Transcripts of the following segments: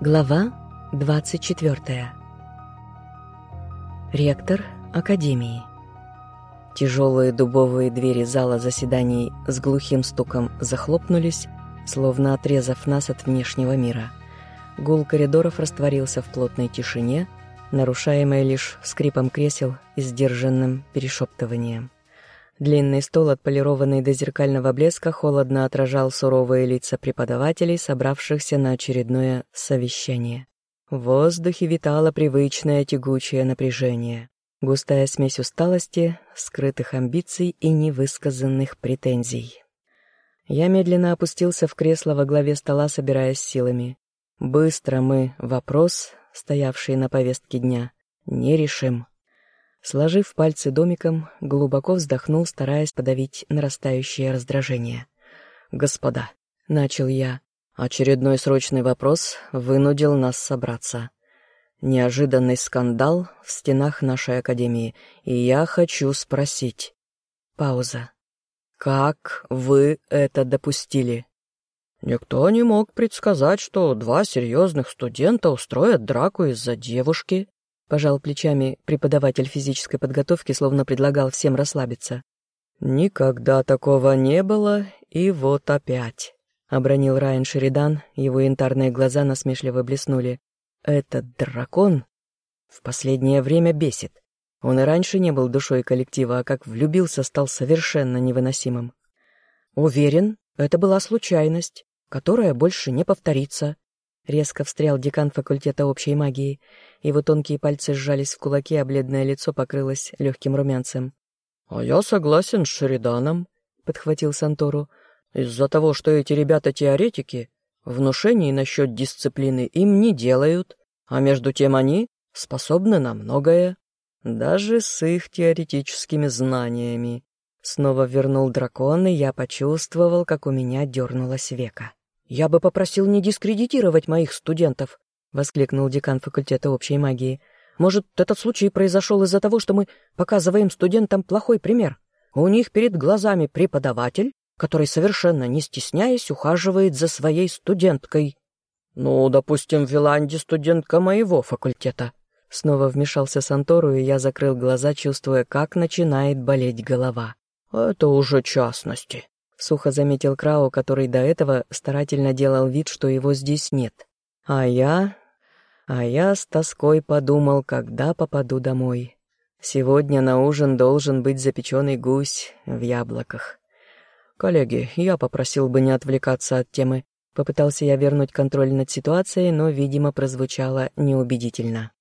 Глава 24. Ректор Академии. Тяжелые дубовые двери зала заседаний с глухим стуком захлопнулись, словно отрезав нас от внешнего мира. Гул коридоров растворился в плотной тишине, нарушаемой лишь скрипом кресел и сдержанным перешептыванием. Длинный стол, отполированный до зеркального блеска, холодно отражал суровые лица преподавателей, собравшихся на очередное совещание. В воздухе витало привычное тягучее напряжение, густая смесь усталости, скрытых амбиций и невысказанных претензий. Я медленно опустился в кресло во главе стола, собираясь силами. Быстро мы вопрос, стоявший на повестке дня, не решим. Сложив пальцы домиком, глубоко вздохнул, стараясь подавить нарастающее раздражение. «Господа», — начал я, — очередной срочный вопрос вынудил нас собраться. Неожиданный скандал в стенах нашей академии, и я хочу спросить. Пауза. «Как вы это допустили?» «Никто не мог предсказать, что два серьезных студента устроят драку из-за девушки», Пожал плечами преподаватель физической подготовки, словно предлагал всем расслабиться. «Никогда такого не было, и вот опять», — обронил Райан Шеридан, его янтарные глаза насмешливо блеснули. «Этот дракон в последнее время бесит. Он и раньше не был душой коллектива, а как влюбился, стал совершенно невыносимым. Уверен, это была случайность, которая больше не повторится», Резко встрял декан факультета общей магии. Его тонкие пальцы сжались в кулаки, а бледное лицо покрылось легким румянцем. «А я согласен с Шериданом», — подхватил Сантору. «Из-за того, что эти ребята теоретики, внушений насчет дисциплины им не делают, а между тем они способны на многое, даже с их теоретическими знаниями». Снова вернул дракон, и я почувствовал, как у меня дернулось века. «Я бы попросил не дискредитировать моих студентов», — воскликнул декан факультета общей магии. «Может, этот случай произошел из-за того, что мы показываем студентам плохой пример? У них перед глазами преподаватель, который, совершенно не стесняясь, ухаживает за своей студенткой». «Ну, допустим, в Виланде студентка моего факультета». Снова вмешался Сантору, и я закрыл глаза, чувствуя, как начинает болеть голова. «Это уже частности. Сухо заметил Крау, который до этого старательно делал вид, что его здесь нет. А я... А я с тоской подумал, когда попаду домой. Сегодня на ужин должен быть запеченный гусь в яблоках. «Коллеги, я попросил бы не отвлекаться от темы». Попытался я вернуть контроль над ситуацией, но, видимо, прозвучало неубедительно.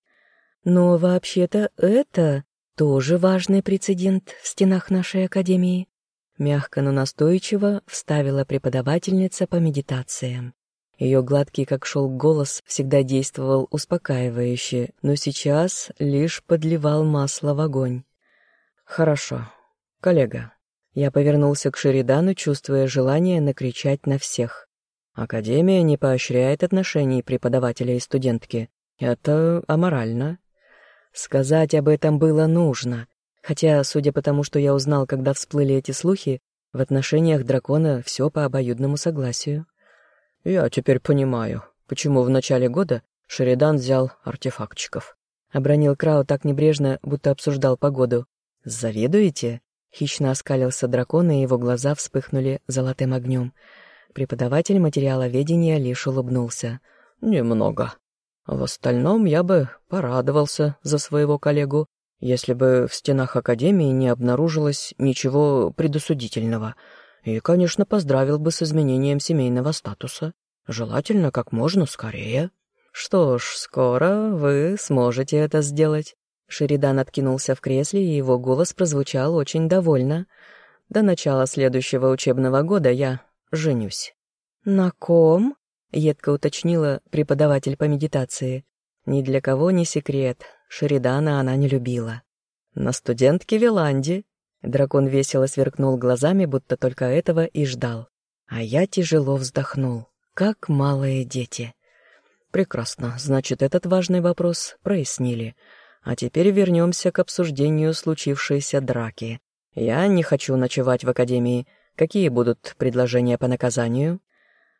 «Но вообще-то это тоже важный прецедент в стенах нашей академии», Мягко, но настойчиво вставила преподавательница по медитациям. Ее гладкий, как шелк, голос всегда действовал успокаивающе, но сейчас лишь подливал масло в огонь. «Хорошо. Коллега». Я повернулся к Шеридану, чувствуя желание накричать на всех. «Академия не поощряет отношений преподавателя и студентки. Это аморально». Сказать об этом было нужно, Хотя, судя по тому, что я узнал, когда всплыли эти слухи, в отношениях дракона все по обоюдному согласию. «Я теперь понимаю, почему в начале года Шеридан взял артефактчиков». Обронил Крау так небрежно, будто обсуждал погоду. «Завидуете?» Хищно оскалился дракон, и его глаза вспыхнули золотым огнем. Преподаватель материаловедения лишь улыбнулся. «Немного. В остальном я бы порадовался за своего коллегу если бы в стенах Академии не обнаружилось ничего предосудительного. И, конечно, поздравил бы с изменением семейного статуса. Желательно как можно скорее. Что ж, скоро вы сможете это сделать. Шеридан откинулся в кресле, и его голос прозвучал очень довольно. До начала следующего учебного года я женюсь. «На ком?» — едко уточнила преподаватель по медитации. Ни для кого не секрет, Шеридана она не любила. На студентке Виланди дракон весело сверкнул глазами, будто только этого и ждал. А я тяжело вздохнул, как малые дети. Прекрасно, значит, этот важный вопрос прояснили. А теперь вернемся к обсуждению случившейся драки. Я не хочу ночевать в академии. Какие будут предложения по наказанию?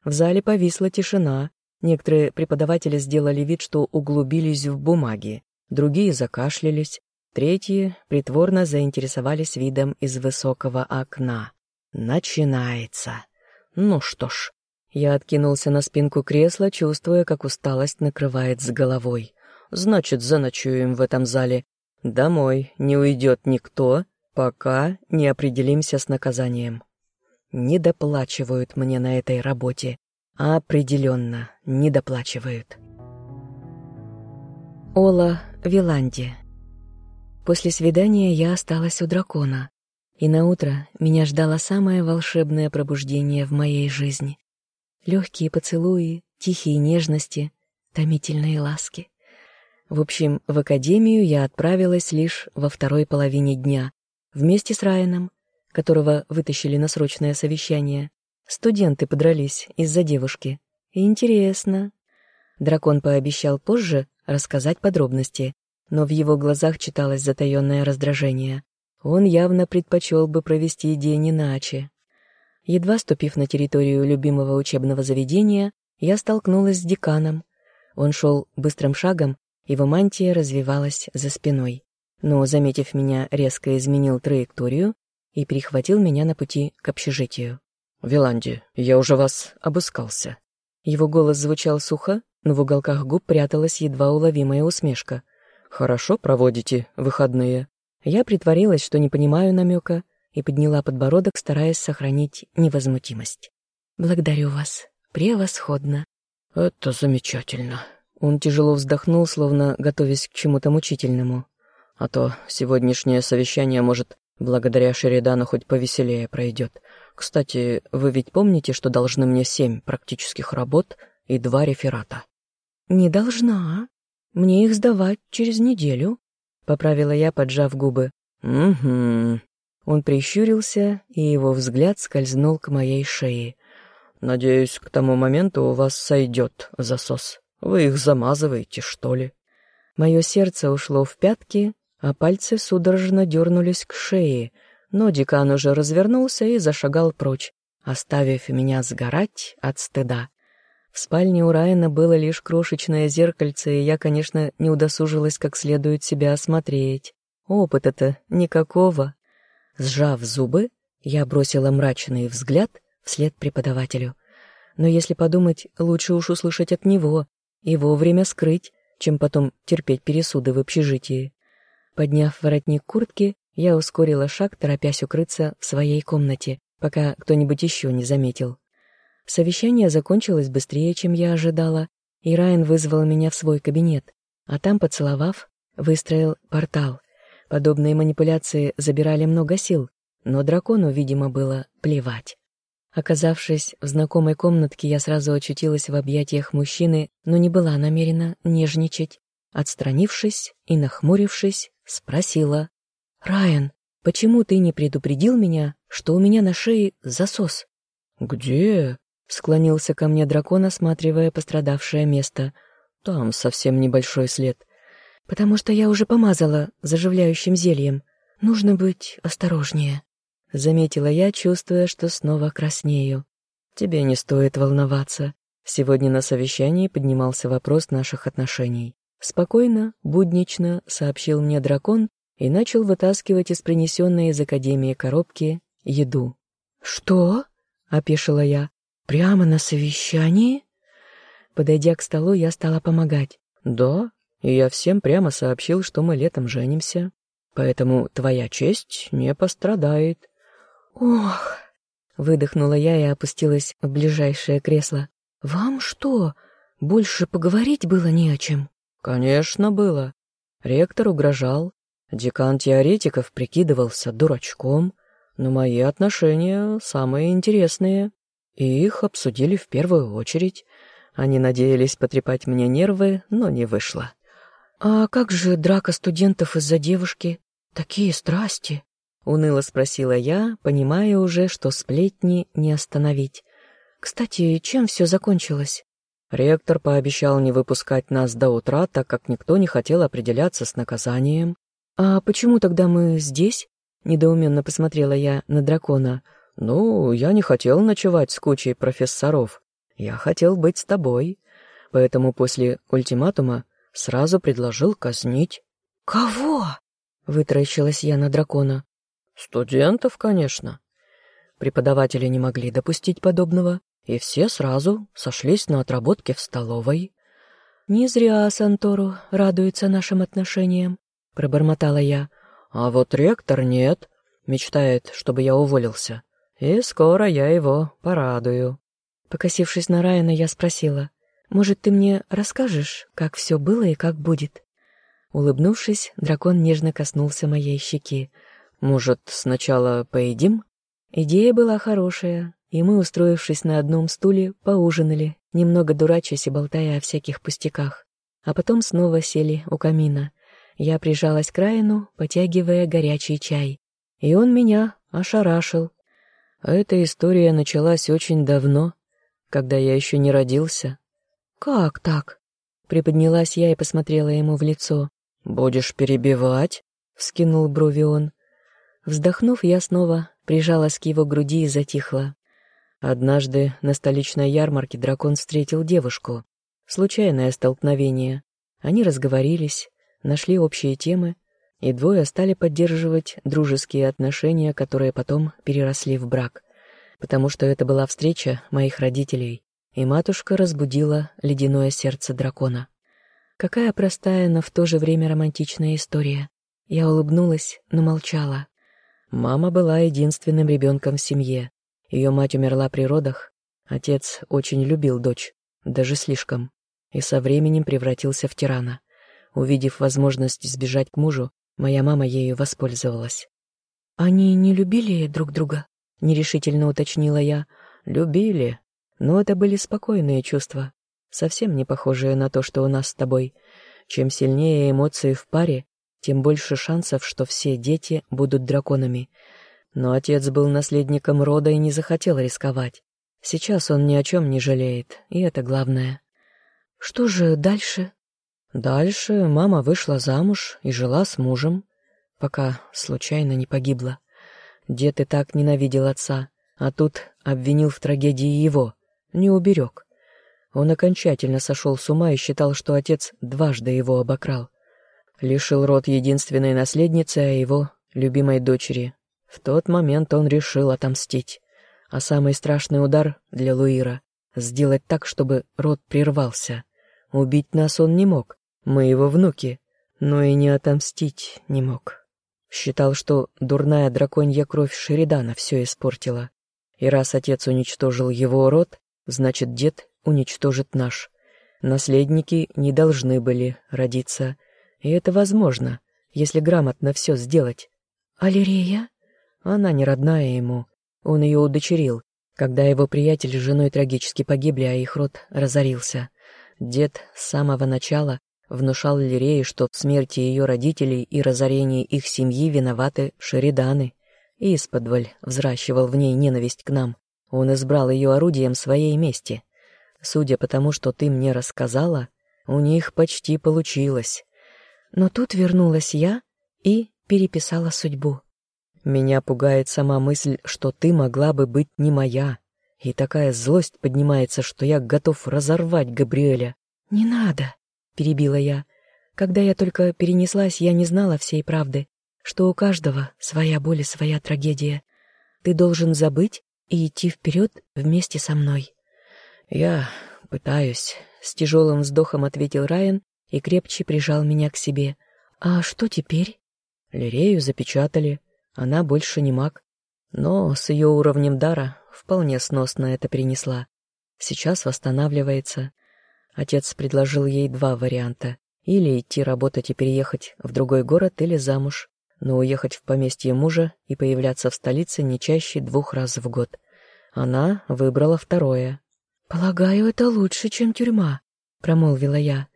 В зале повисла тишина, Некоторые преподаватели сделали вид, что углубились в бумаги, другие закашлялись, третьи притворно заинтересовались видом из высокого окна. Начинается. Ну что ж, я откинулся на спинку кресла, чувствуя, как усталость накрывает с головой. Значит, заночуем в этом зале. Домой не уйдет никто, пока не определимся с наказанием. Не доплачивают мне на этой работе. Определенно, не доплачивают. Ола Виланди. После свидания я осталась у дракона, и на утро меня ждало самое волшебное пробуждение в моей жизни. Легкие поцелуи, тихие нежности, томительные ласки. В общем, в академию я отправилась лишь во второй половине дня, вместе с Райаном, которого вытащили на срочное совещание, Студенты подрались из-за девушки. Интересно. Дракон пообещал позже рассказать подробности, но в его глазах читалось затаённое раздражение. Он явно предпочел бы провести день иначе. Едва ступив на территорию любимого учебного заведения, я столкнулась с деканом. Он шел быстрым шагом, его мантия развивалась за спиной. Но, заметив меня, резко изменил траекторию и перехватил меня на пути к общежитию. «Виланди, я уже вас обыскался». Его голос звучал сухо, но в уголках губ пряталась едва уловимая усмешка. «Хорошо проводите выходные». Я притворилась, что не понимаю намека, и подняла подбородок, стараясь сохранить невозмутимость. «Благодарю вас. Превосходно». «Это замечательно». Он тяжело вздохнул, словно готовясь к чему-то мучительному. «А то сегодняшнее совещание, может, благодаря Шеридану хоть повеселее пройдет. Кстати, вы ведь помните, что должны мне семь практических работ и два реферата? Не должна. Мне их сдавать через неделю, поправила я, поджав губы. Угу. Он прищурился, и его взгляд скользнул к моей шее. Надеюсь, к тому моменту у вас сойдет засос. Вы их замазываете, что ли? Мое сердце ушло в пятки, а пальцы судорожно дернулись к шее — но декан уже развернулся и зашагал прочь, оставив меня сгорать от стыда. В спальне у Райана было лишь крошечное зеркальце, и я, конечно, не удосужилась как следует себя осмотреть. Опыта-то никакого. Сжав зубы, я бросила мрачный взгляд вслед преподавателю. Но если подумать, лучше уж услышать от него и вовремя скрыть, чем потом терпеть пересуды в общежитии. Подняв воротник куртки, я ускорила шаг, торопясь укрыться в своей комнате, пока кто-нибудь еще не заметил. Совещание закончилось быстрее, чем я ожидала, и Райан вызвал меня в свой кабинет, а там, поцеловав, выстроил портал. Подобные манипуляции забирали много сил, но дракону, видимо, было плевать. Оказавшись в знакомой комнатке, я сразу очутилась в объятиях мужчины, но не была намерена нежничать. Отстранившись и нахмурившись, спросила. «Райан, почему ты не предупредил меня, что у меня на шее засос?» «Где?» — склонился ко мне дракон, осматривая пострадавшее место. «Там совсем небольшой след». «Потому что я уже помазала заживляющим зельем. Нужно быть осторожнее», — заметила я, чувствуя, что снова краснею. «Тебе не стоит волноваться. Сегодня на совещании поднимался вопрос наших отношений. Спокойно, буднично сообщил мне дракон, и начал вытаскивать из принесенной из академии коробки еду. «Что?» — опешила я. «Прямо на совещании?» Подойдя к столу, я стала помогать. «Да, и я всем прямо сообщил, что мы летом женимся, поэтому твоя честь не пострадает». «Ох!» — выдохнула я и опустилась в ближайшее кресло. «Вам что, больше поговорить было не о чем?» «Конечно, было. Ректор угрожал, Декан теоретиков прикидывался дурачком, но мои отношения самые интересные, и их обсудили в первую очередь. Они надеялись потрепать мне нервы, но не вышло. «А как же драка студентов из-за девушки? Такие страсти!» — уныло спросила я, понимая уже, что сплетни не остановить. «Кстати, чем все закончилось?» Ректор пообещал не выпускать нас до утра, так как никто не хотел определяться с наказанием. «А почему тогда мы здесь?» — недоуменно посмотрела я на дракона. «Ну, я не хотел ночевать с кучей профессоров. Я хотел быть с тобой». поэтому после ультиматума сразу предложил казнить». «Кого?» — вытаращилась я на дракона. «Студентов, конечно». Преподаватели не могли допустить подобного, и все сразу сошлись на отработке в столовой. «Не зря Сантору радуется нашим отношениям», — пробормотала я. «А вот ректор нет, мечтает, чтобы я уволился, и скоро я его порадую». Покосившись на Райана, я спросила, «Может, ты мне расскажешь, как все было и как будет?» Улыбнувшись, дракон нежно коснулся моей щеки. «Может, сначала поедим?» Идея была хорошая, и мы, устроившись на одном стуле, поужинали, немного дурачась и болтая о всяких пустяках. А потом снова сели у камина. Я прижалась к Райану, потягивая горячий чай. И он меня ошарашил. Эта история началась очень давно, когда я еще не родился. «Как так?» Приподнялась я и посмотрела ему в лицо. «Будешь перебивать?» — вскинул брови он. Вздохнув, я снова прижалась к его груди и затихла. Однажды на столичной ярмарке дракон встретил девушку. Случайное столкновение. Они разговорились, нашли общие темы, и двое стали поддерживать дружеские отношения, которые потом переросли в брак. Потому что это была встреча моих родителей, и матушка разбудила ледяное сердце дракона. Какая простая, но в то же время романтичная история. Я улыбнулась, но молчала. Мама была единственным ребенком в семье. Ее мать умерла при родах. Отец очень любил дочь, даже слишком, и со временем превратился в тирана. Увидев возможность сбежать к мужу, моя мама ею воспользовалась. «Они не любили друг друга?» — нерешительно уточнила я. «Любили, но это были спокойные чувства, совсем не похожие на то, что у нас с тобой. Чем сильнее эмоции в паре, тем больше шансов, что все дети будут драконами. Но отец был наследником рода и не захотел рисковать. Сейчас он ни о чем не жалеет, и это главное. Что же дальше? Дальше мама вышла замуж и жила с мужем, пока случайно не погибла. Дед и так ненавидел отца, а тут обвинил в трагедии его, не уберег. Он окончательно сошел с ума и считал, что отец дважды его обокрал. Лишил род единственной наследницы, а его любимой дочери. В тот момент он решил отомстить. А самый страшный удар для Луира — сделать так, чтобы род прервался. Убить нас он не мог, мы его внуки, но и не отомстить не мог. Считал, что дурная драконья кровь Шеридана все испортила. И раз отец уничтожил его род, значит, дед уничтожит наш. Наследники не должны были родиться, и это возможно, если грамотно все сделать. «Алирея?» Она не родная ему. Он ее удочерил, когда его приятель с женой трагически погибли, а их род разорился. Дед с самого начала внушал Лирее, что в смерти ее родителей и разорении их семьи виноваты шериданы, и исподволь взращивал в ней ненависть к нам. Он избрал ее орудием своей мести. Судя по тому, что ты мне рассказала, у них почти получилось. Но тут вернулась я и переписала судьбу. Меня пугает сама мысль, что ты могла бы быть не моя. И такая злость поднимается, что я готов разорвать Габриэля. «Не надо», — перебила я. «Когда я только перенеслась, я не знала всей правды, что у каждого своя боль и своя трагедия. Ты должен забыть и идти вперед вместе со мной». «Я пытаюсь», — с тяжелым вздохом ответил Райан и крепче прижал меня к себе. «А что теперь?» Лирею запечатали. Она больше не маг. Но с ее уровнем дара вполне сносно это принесла. Сейчас восстанавливается. Отец предложил ей два варианта. Или идти работать и переехать в другой город, или замуж. Но уехать в поместье мужа и появляться в столице не чаще двух раз в год. Она выбрала второе. «Полагаю, это лучше, чем тюрьма», — промолвила я.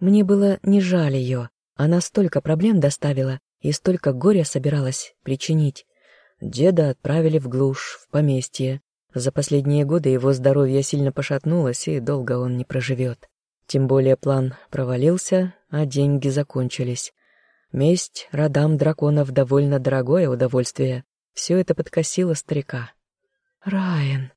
Мне было не жаль ее. Она столько проблем доставила и столько горя собиралась причинить. Деда отправили в глушь, в поместье. За последние годы его здоровье сильно пошатнулось, и долго он не проживет. Тем более план провалился, а деньги закончились. Месть родам драконов довольно дорогое удовольствие. Все это подкосило старика. «Райан...»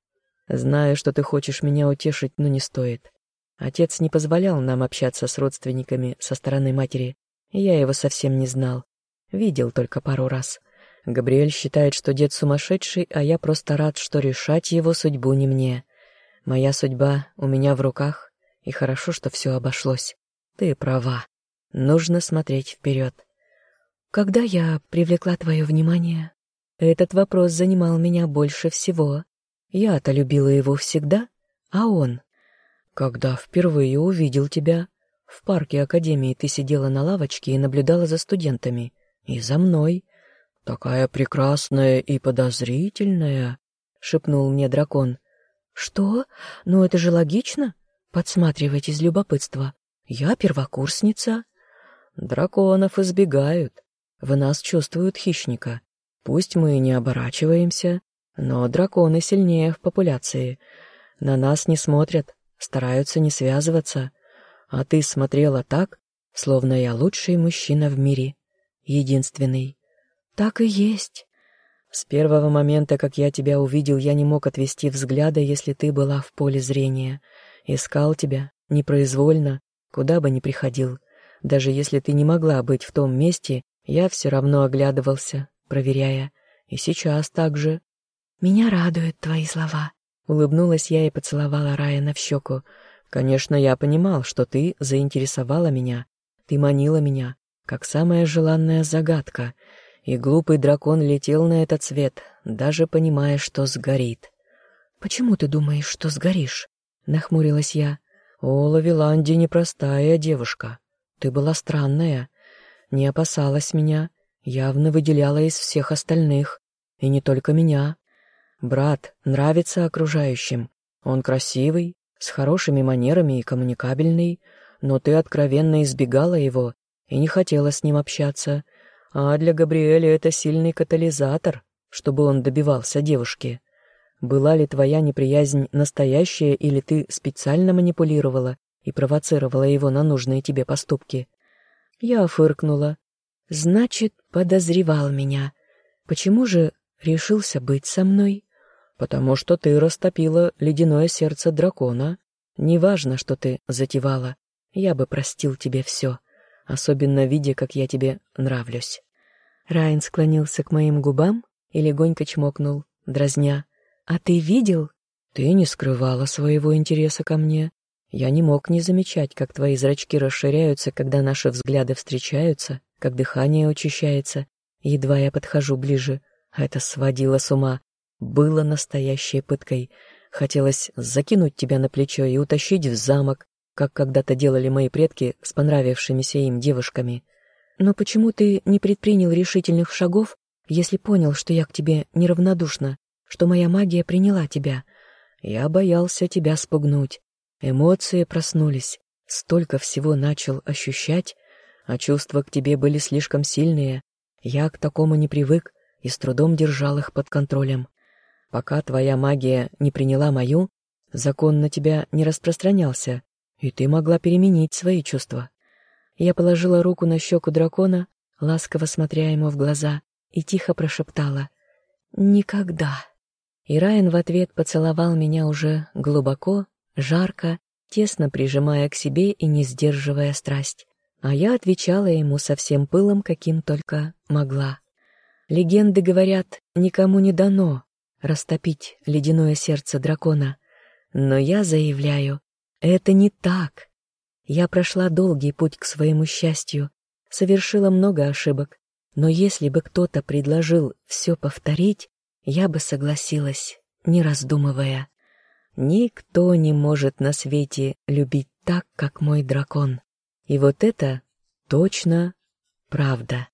«Знаю, что ты хочешь меня утешить, но не стоит. Отец не позволял нам общаться с родственниками со стороны матери. Я его совсем не знал. Видел только пару раз. Габриэль считает, что дед сумасшедший, а я просто рад, что решать его судьбу не мне. Моя судьба у меня в руках, и хорошо, что все обошлось. Ты права. Нужно смотреть вперед. Когда я привлекла твое внимание, этот вопрос занимал меня больше всего. Я-то любила его всегда, а он... Когда впервые увидел тебя, в парке Академии ты сидела на лавочке и наблюдала за студентами. И за мной. Такая прекрасная и подозрительная, — шепнул мне дракон. Что? Ну это же логично. Подсматривать из любопытства. Я первокурсница. Драконов избегают. В нас чувствуют хищника. Пусть мы не оборачиваемся, но драконы сильнее в популяции. На нас не смотрят, стараются не связываться. А ты смотрела так, словно я лучший мужчина в мире. Единственный. Так и есть. С первого момента, как я тебя увидел, я не мог отвести взгляда, если ты была в поле зрения. Искал тебя, непроизвольно, куда бы ни приходил. Даже если ты не могла быть в том месте, я все равно оглядывался, проверяя. И сейчас так же. «Меня радуют твои слова», — улыбнулась я и поцеловала Райана в щеку. «Конечно, я понимал, что ты заинтересовала меня. Ты манила меня, как самая желанная загадка. И глупый дракон летел на этот свет, даже понимая, что сгорит». «Почему ты думаешь, что сгоришь?» — нахмурилась я. «О, Лавеланди непростая девушка. Ты была странная не опасалась меня, явно выделяла из всех остальных, и не только меня. Брат нравится окружающим, он красивый, с хорошими манерами и коммуникабельный, но ты откровенно избегала его и не хотела с ним общаться, а для Габриэля это сильный катализатор, чтобы он добивался девушки. Была ли твоя неприязнь настоящая, или ты специально манипулировала и провоцировала его на нужные тебе поступки? Я фыркнула. Значит, подозревал меня. Почему же решился быть со мной? Потому что ты растопила ледяное сердце дракона. Неважно, что ты затевала. Я бы простил тебе все, особенно видя, как я тебе нравлюсь. Райан склонился к моим губам и легонько чмокнул, дразня. «А ты видел?» «Ты не скрывала своего интереса ко мне. Я не мог не замечать, как твои зрачки расширяются, когда наши взгляды встречаются, как дыхание учащается. Едва я подхожу ближе, а это сводило с ума. Было настоящей пыткой. Хотелось закинуть тебя на плечо и утащить в замок, как когда-то делали мои предки с понравившимися им девушками. Но почему ты не предпринял решительных шагов, если понял, что я к тебе неравнодушна, что моя магия приняла тебя? Я боялся тебя спугнуть. Эмоции проснулись, столько всего начал ощущать, а чувства к тебе были слишком сильные. Я к такому не привык и с трудом держал их под контролем. Пока твоя магия не приняла мою, закон на тебя не распространялся, и ты могла переменить свои чувства. Я положила руку на щеку дракона, ласково смотря ему в глаза, и тихо прошептала «Никогда». И Райан в ответ поцеловал меня уже глубоко жарко, тесно прижимая к себе и не сдерживая страсть. А я отвечала ему со всем пылом, каким только могла. Легенды говорят, никому не дано растопить ледяное сердце дракона. Но я заявляю, это не так. Я прошла долгий путь к своему счастью, совершила много ошибок, но если бы кто-то предложил все повторить, я бы согласилась, не раздумывая. Никто не может на свете любить так, как мой дракон. И вот это точно правда.